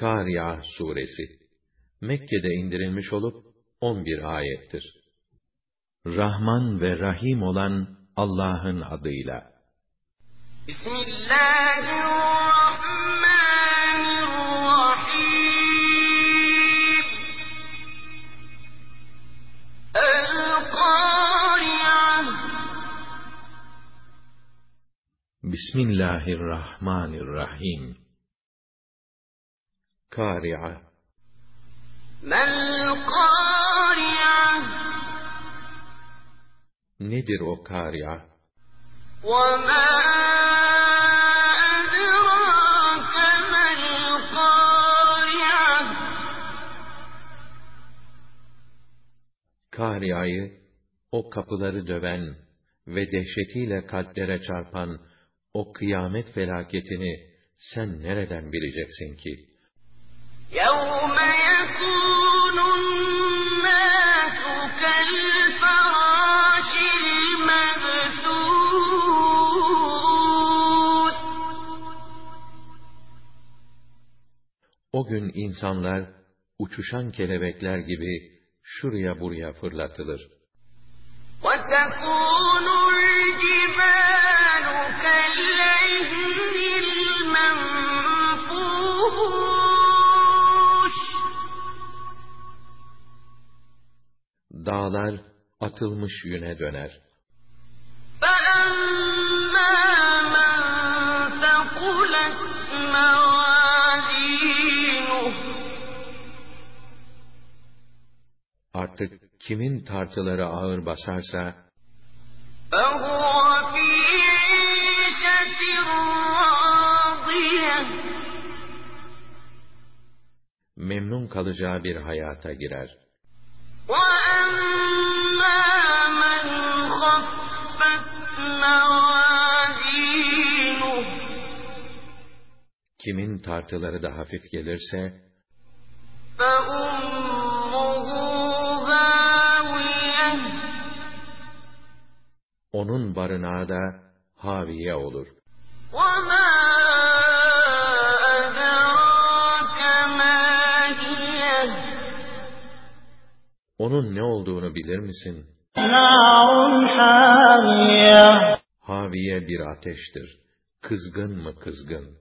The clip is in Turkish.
Kâri'a suresi Mekke'de indirilmiş olup 11 ayettir. Rahman ve Rahim olan Allah'ın adıyla. Bismillahirrahmanirrahim. El-Kâri'ah. Bismillahirrahmanirrahim. Kâri'a Mel-Kâri'ah. Nedir o Kâri'a? وَمَا أَدْرَاكَ مَا الْقَارِعَةُ Kâria'yı, o kapıları döven ve dehşetiyle kalplere çarpan o kıyamet felaketini sen nereden bileceksin ki? O gün insanlar uçuşan kelebekler gibi şuraya buraya fırlatılır. وَتَكُونُ dağlar atılmış yüne döner. Artık kimin tartıları ağır basarsa, memnun kalacağı bir hayata girer. Kimin tartıları da hafif gelirse, فَأُمُّهُ هَاوِيَةٌ onun barınağı da haviye olur. وَمَا Onun ne olduğunu bilir misin? Haviye bir ateştir. Kızgın mı kızgın?